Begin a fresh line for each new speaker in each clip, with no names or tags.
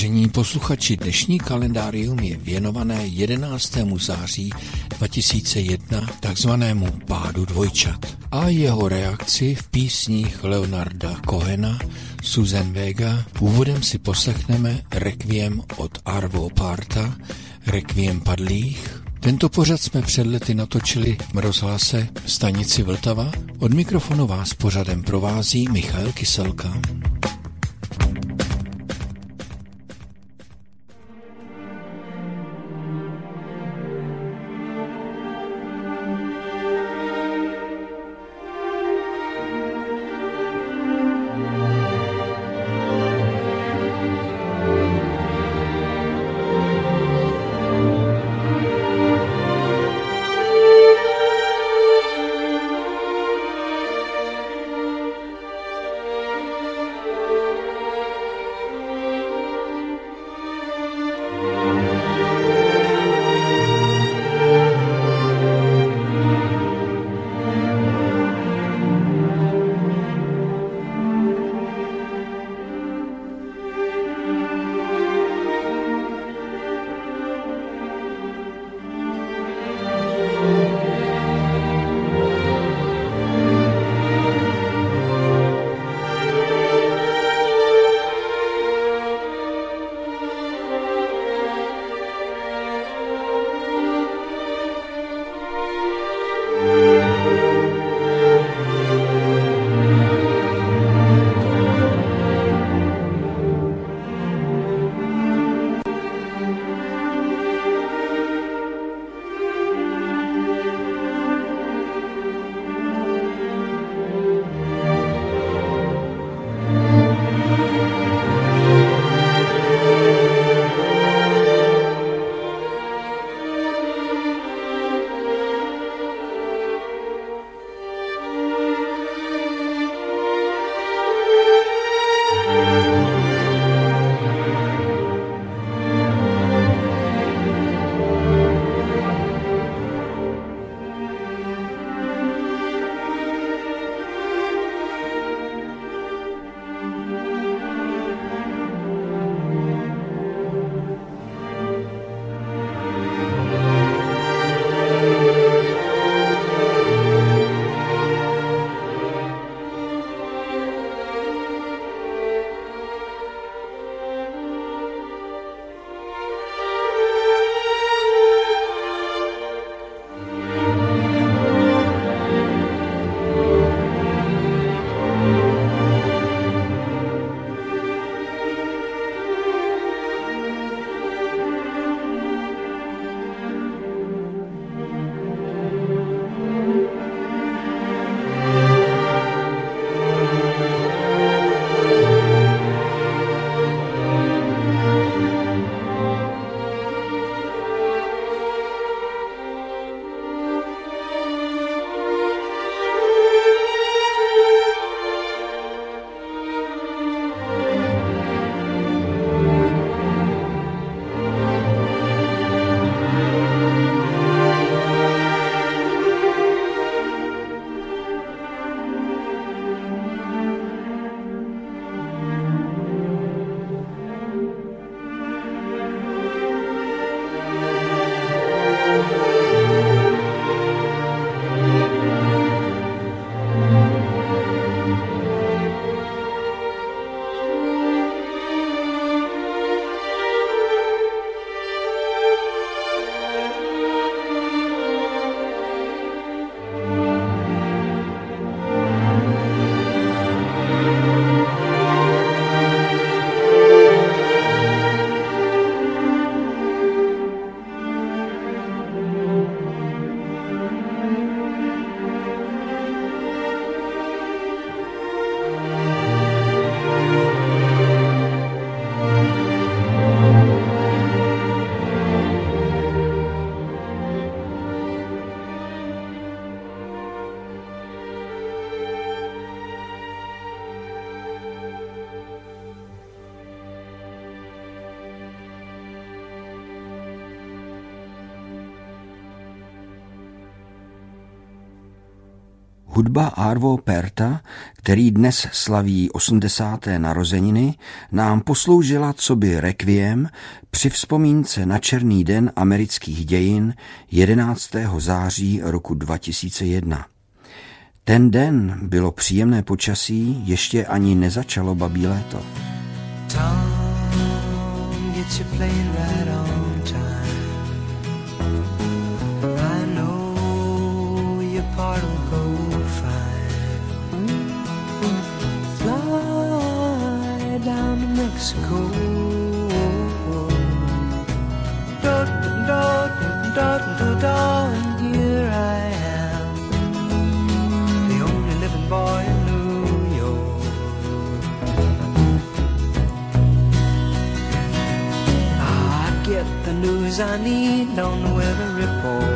Vážení posluchači, dnešní kalendárium je věnované 11. září 2001 takzvanému pádu dvojčat a jeho reakci v písních Leonarda Kohena, Susan Vega. Úvodem si poslechneme Requiem od Arvo Parta, Requiem padlých, tento pořad jsme před lety natočili v rozhlase stanici Vltava. Od mikrofonu vás pořadem provází Michal Kyselka.
Hudba Arvo Perta, který dnes slaví 80. narozeniny, nám posloužila co by rekviem při vzpomínce na černý den amerických dějin 11. září roku 2001. Ten den bylo příjemné počasí, ještě ani nezačalo babí léto.
Tom, Mexico. Da, da, da, da, and here I am, the only living boy in New York. I get the news I need on the weather report.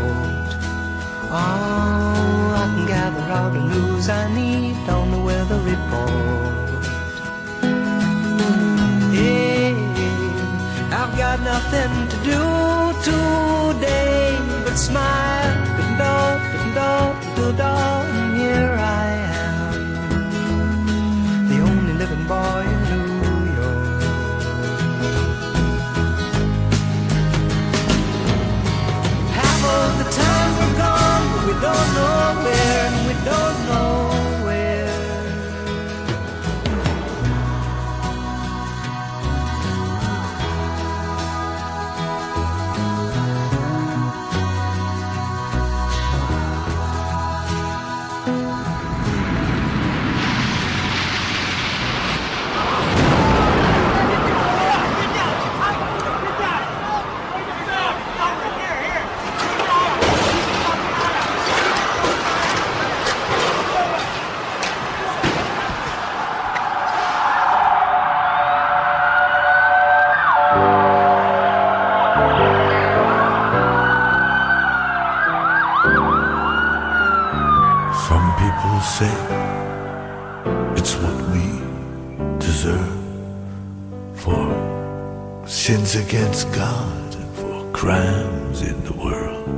Against God and for crimes in the world.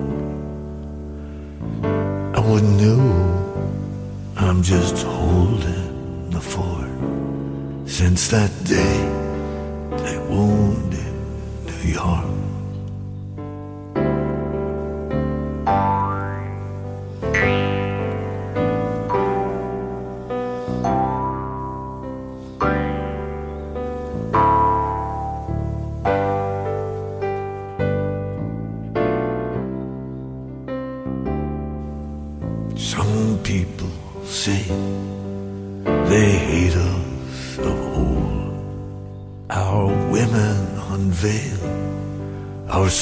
I wouldn't know I'm just holding the fort since that day they wounded New York.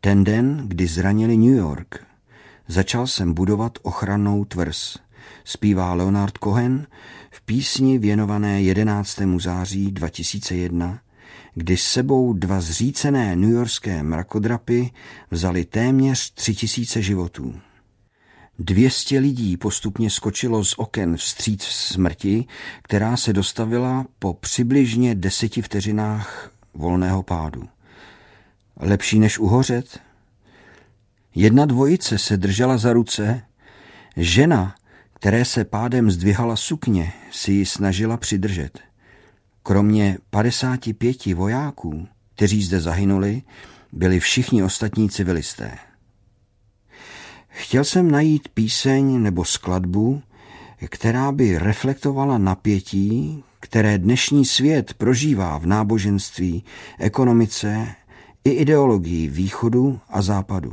Ten den, kdy zranili New York, začal jsem budovat ochrannou tvrz, zpívá Leonard Cohen v písni věnované 11. září 2001, kdy s sebou dva zřícené newyorské mrakodrapy vzali téměř tři tisíce životů. Dvěstě lidí postupně skočilo z oken vstříc smrti, která se dostavila po přibližně deseti vteřinách volného pádu. Lepší než uhořet? Jedna dvojice se držela za ruce, žena, které se pádem zdvihala sukně, si ji snažila přidržet. Kromě 55 vojáků, kteří zde zahynuli, byli všichni ostatní civilisté. Chtěl jsem najít píseň nebo skladbu, která by reflektovala napětí, které dnešní svět prožívá v náboženství, ekonomice i ideologii východu a západu.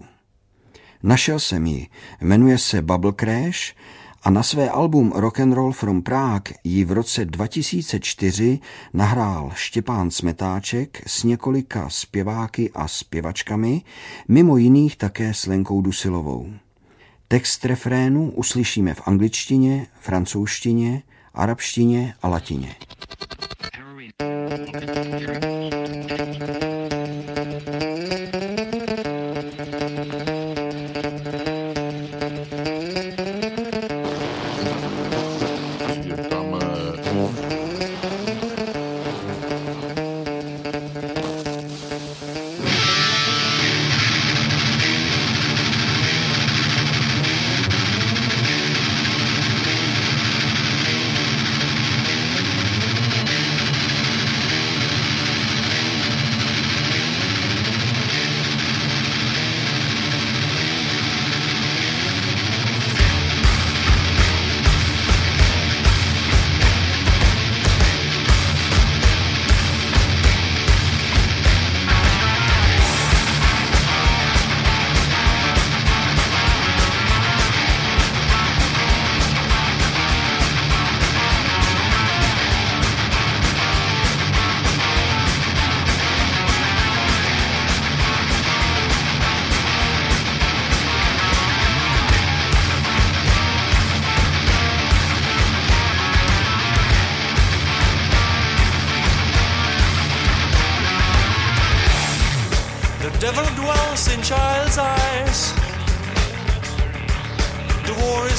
Našel jsem ji, jmenuje se Bubble Crash a na své album Rock and Roll from Prague ji v roce 2004 nahrál Štěpán Smetáček s několika zpěváky a zpěvačkami, mimo jiných také s Lenkou Dusilovou. Text refrénu uslyšíme v angličtině, francouzštině, arabštině a latině.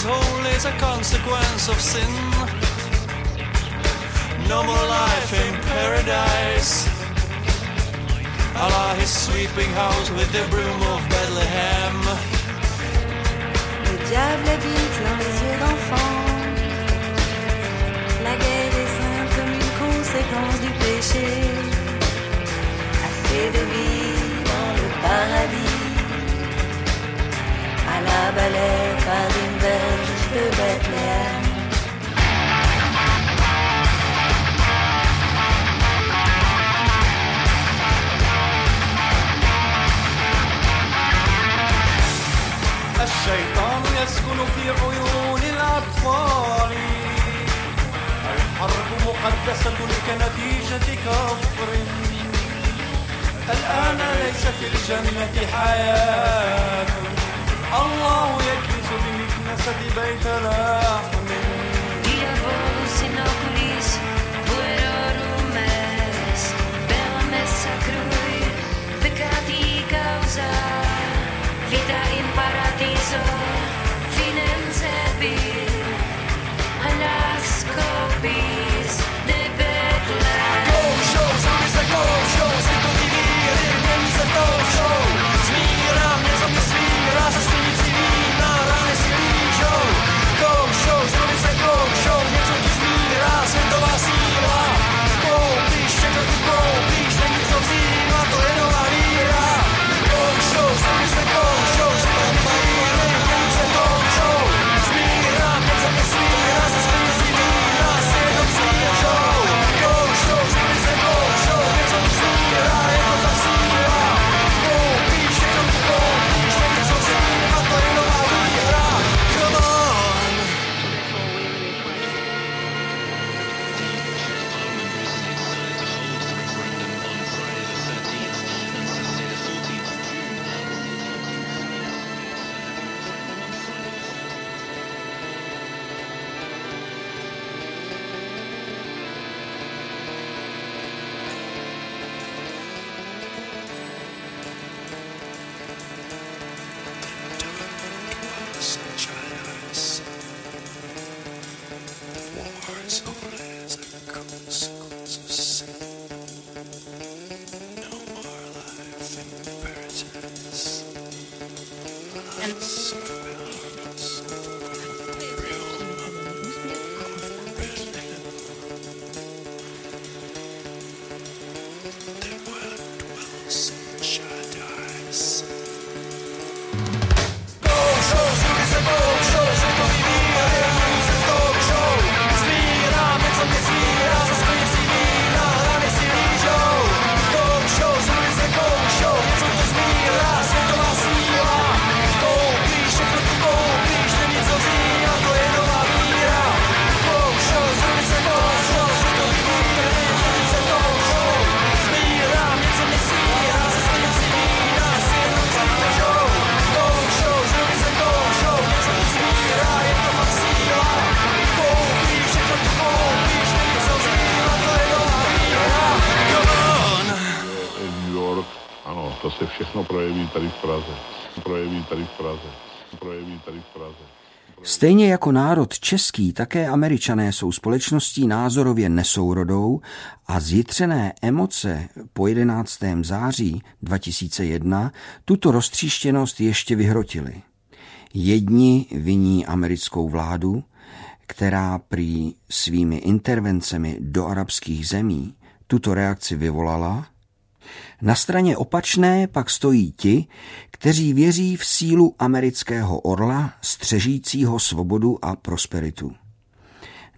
soul is a consequence of sin. No more life in paradise. Allah is sweeping house with the broom of Bethlehem.
Le diable habite dans les yeux d'enfant. La guerre est sainte comme une conséquence du péché. Assez de vie dans le paradis.
الشيطان يسكن في عيون الأطفال. الحرب مقدسة كنتيجة كفر. الآن ليس في الجنة حياة. الله يكنس بمكنسة بيتنا. من It's.
Projeví tady v Praze. Projeví tady v Praze. Projeví tady v Praze. Stejně
jako národ český, také američané jsou společností názorově nesourodou a zjitřené emoce po 11. září 2001 tuto roztříštěnost ještě vyhrotili. Jedni viní americkou vládu, která prý svými intervencemi do arabských zemí tuto reakci vyvolala, na straně opačné pak stojí ti, kteří věří v sílu amerického orla, střežícího svobodu a prosperitu.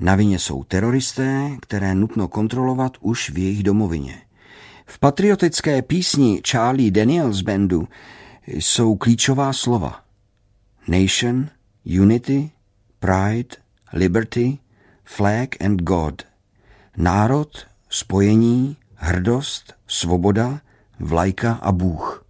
Na vině jsou teroristé, které nutno kontrolovat už v jejich domovině. V patriotické písni Charlie Daniels Bandu jsou klíčová slova. Nation, unity, pride, liberty, flag and God. Národ, spojení, hrdost, svoboda, vlajka a Bůh.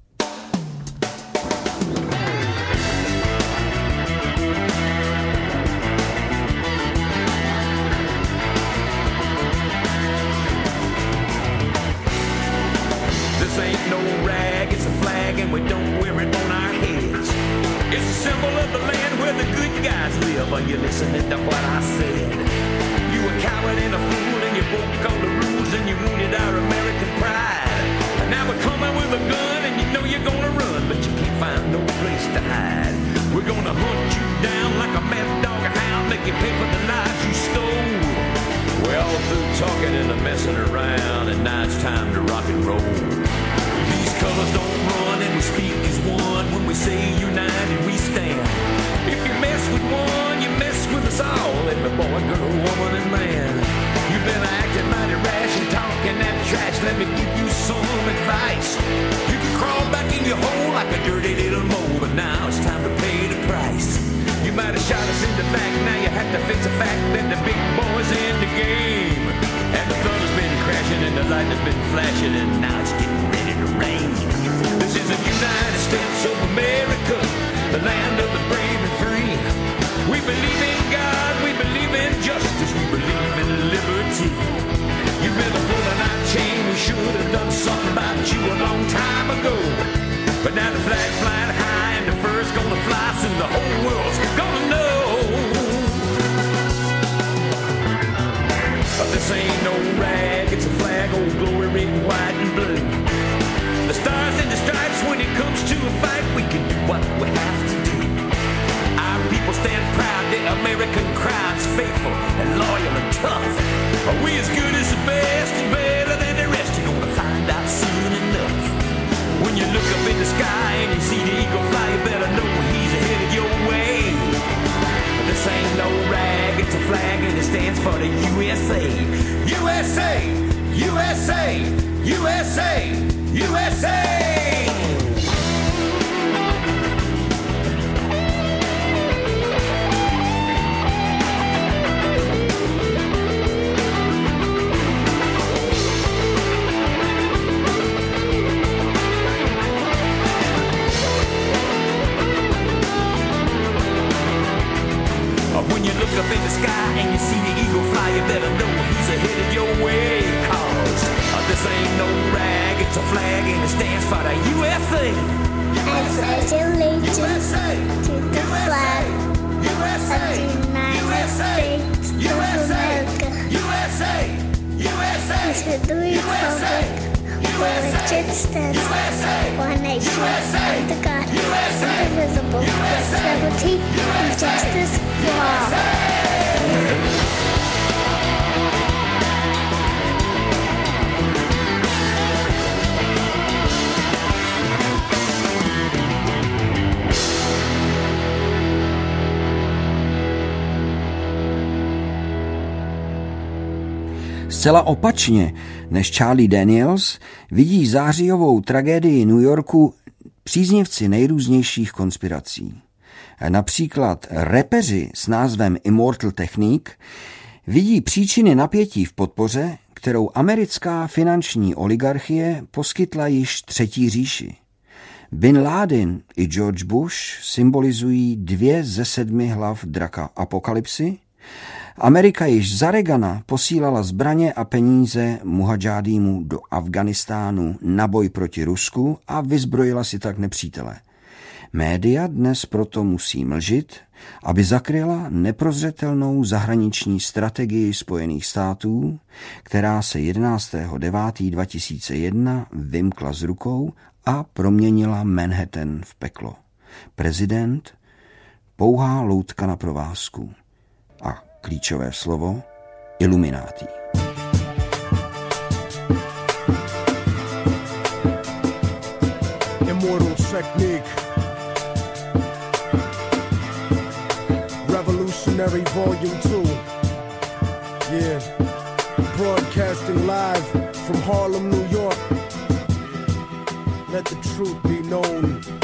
Afghanistan for the USA. I
pledge allegiance USA, to the flag USA, of the United USA, States USA, of America. USA, USA, to the Republic USA, which it stands USA, one nation USA, under God, USA, indivisible, with liberty and justice for all.
Zcela opačně než Charlie Daniels vidí zářijovou tragédii New Yorku příznivci nejrůznějších konspirací. Například repeři s názvem Immortal Technique vidí příčiny napětí v podpoře, kterou americká finanční oligarchie poskytla již třetí říši. Bin Laden i George Bush symbolizují dvě ze sedmi hlav draka apokalypsy Amerika již za Regana posílala zbraně a peníze muhadžádýmu do Afganistánu na boj proti Rusku a vyzbrojila si tak nepřítele. Média dnes proto musí mlžit, aby zakryla neprozřetelnou zahraniční strategii Spojených států, která se 11.9.2001 vymkla z rukou a proměnila Manhattan v peklo. Prezident pouhá loutka na provázku klíčové slovo iluminátí.
Immortal technique Revolutionary Volume 2. Yeah. Broadcasting live from Harlem, New York. Let the truth be known.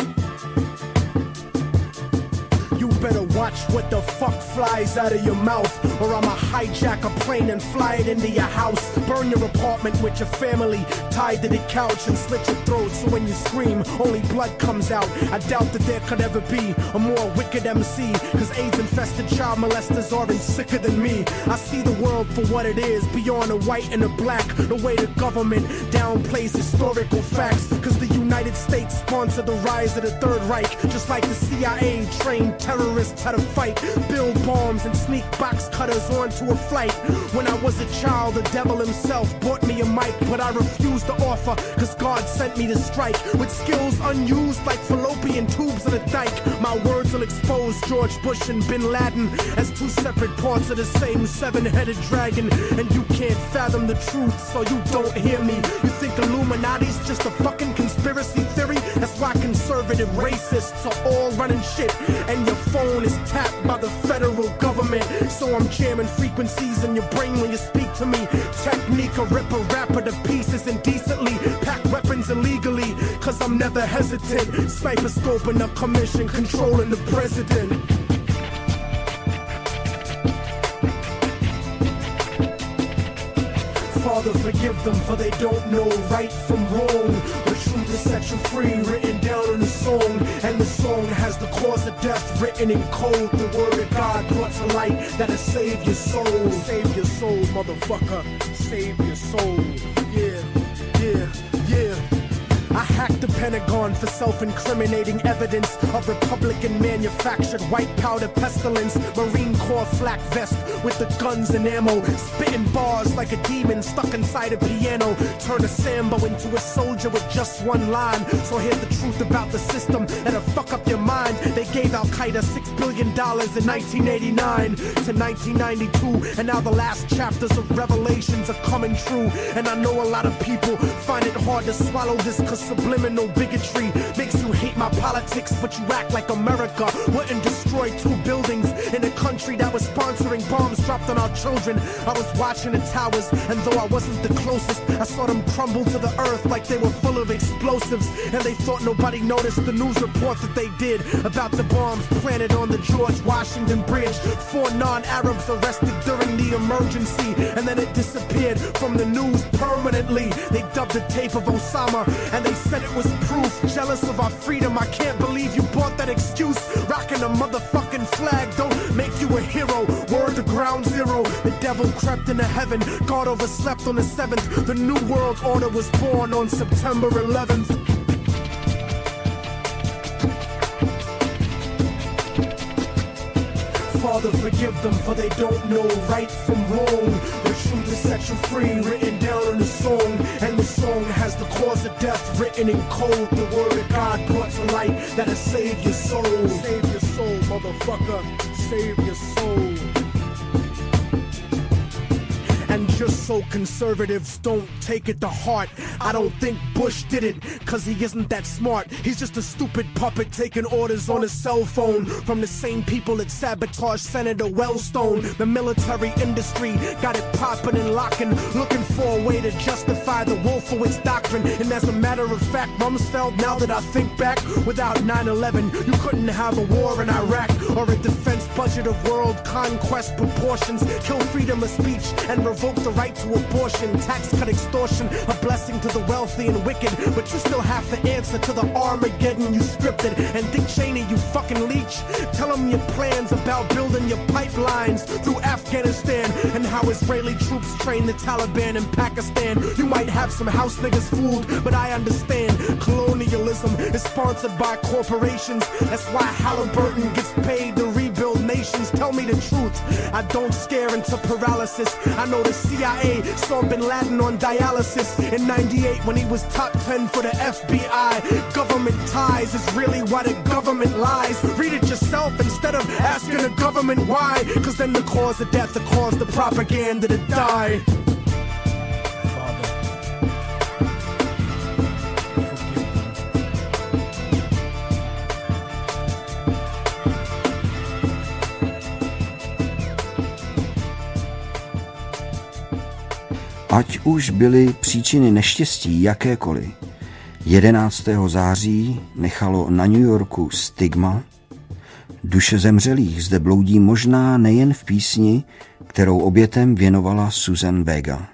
Watch what the fuck flies out of your mouth, or I'ma hijack a plane and fly it into your house. Burn your apartment with your family, tied to the couch and slit your throat so when you scream, only blood comes out. I doubt that there could ever be a more wicked MC, cause AIDS infested child molesters aren't sicker than me. I see the world for what it is, beyond a white and a black. The way the government downplays historical facts, cause the United States sponsored the rise of the Third Reich, just like the CIA trained terrorists how to fight, build bombs and sneak box cutters onto a flight. When I was a child, the devil himself bought me a mic, but I refused to offer, cause God sent me to strike with skills unused like fallopian tubes in a dike. My words will expose George Bush and Bin Laden as two separate parts of the same seven headed dragon. And you can't fathom the truth, so you don't hear me. You think Illuminati's just a fucking conspiracy theory? That's why conservative racists are all running shit, and your phone is tapped by the federal government. So I'm jamming frequencies in your brain when you speak to me. Technique, a rip a rapper to pieces indecently. Pack weapons illegally, cause I'm never hesitant. Sniper scoping a commission, controlling the president. Father, forgive them, for they don't know right from wrong. The set you free, written down in a song. And the song has the cause of death written in code. The word of God brought to light that'll save your soul. Save your soul, motherfucker. Save your soul. I hacked the Pentagon for self-incriminating evidence of Republican manufactured white powder pestilence, Marine Corps flak vest with the guns and ammo, spitting bars like a demon stuck inside a piano. Turn a Sambo into a soldier with just one line. So here's the truth about the system that'll fuck up your mind. They gave Al Qaeda six billion dollars in 1989 to 1992, and now the last chapters of Revelations are coming true. And I know a lot of people find it hard to swallow this because subliminal bigotry makes you hate my politics, but you act like America wouldn't destroy two buildings in a country that was sponsoring bombs dropped on our children. I was watching the towers, and though I wasn't the closest, I saw them crumble to the earth like they were full of explosives. And they thought nobody noticed the news report that they did about the bombs planted on the George Washington Bridge. Four non Arabs arrested during the emergency, and then it disappeared from the news permanently. They dubbed the tape of Osama, and they said it was proof. Jealous of our freedom, I can't believe you bought that excuse. Rocking a motherfucking flag don't make you a hero. Word to ground zero. The devil crept into heaven. God overslept on the seventh. The new world order was born on September 11th. Father, forgive them, for they don't know right from wrong. The truth is set you free, written down in the song. And the song has the cause of death written in code. The word of God brought to light that'll save your soul. Save your soul, motherfucker. Save your soul. And just so conservatives don't take it to heart, I don't think Bush did it, cause he isn't that smart. He's just a stupid puppet taking orders on his cell phone from the same people that sabotaged Senator Wellstone. The military industry got it popping and locking, looking for a way to justify the Wolfowitz doctrine. And as a matter of fact, Rumsfeld, now that I think back, without 9 11, you couldn't have a war in Iraq or a defense budget of world conquest proportions, kill freedom of speech and revoke the right to abortion, tax cut extortion, a blessing to the wealthy and wicked. But you still have the answer to the Armageddon you scripted. And Dick Cheney, you fucking leech. Tell them your plans about building your pipelines through Afghanistan and how Israeli troops train the Taliban in Pakistan. You might have some house niggas fooled, but I understand colonialism is sponsored by corporations. That's why Halliburton gets paid to rebuild nations. Tell me the truth. I don't scare into paralysis. I know the CIA saw Bin Laden on dialysis in 98 when he was top 10 for the FBI. Government ties is really why the government lies. Read it yourself instead of asking the government why. Cause then the cause of death, the cause the propaganda to die.
Ať už byly příčiny neštěstí jakékoliv, 11. září nechalo na New Yorku stigma. Duše zemřelých zde bloudí možná nejen v písni, kterou obětem věnovala Susan Vega.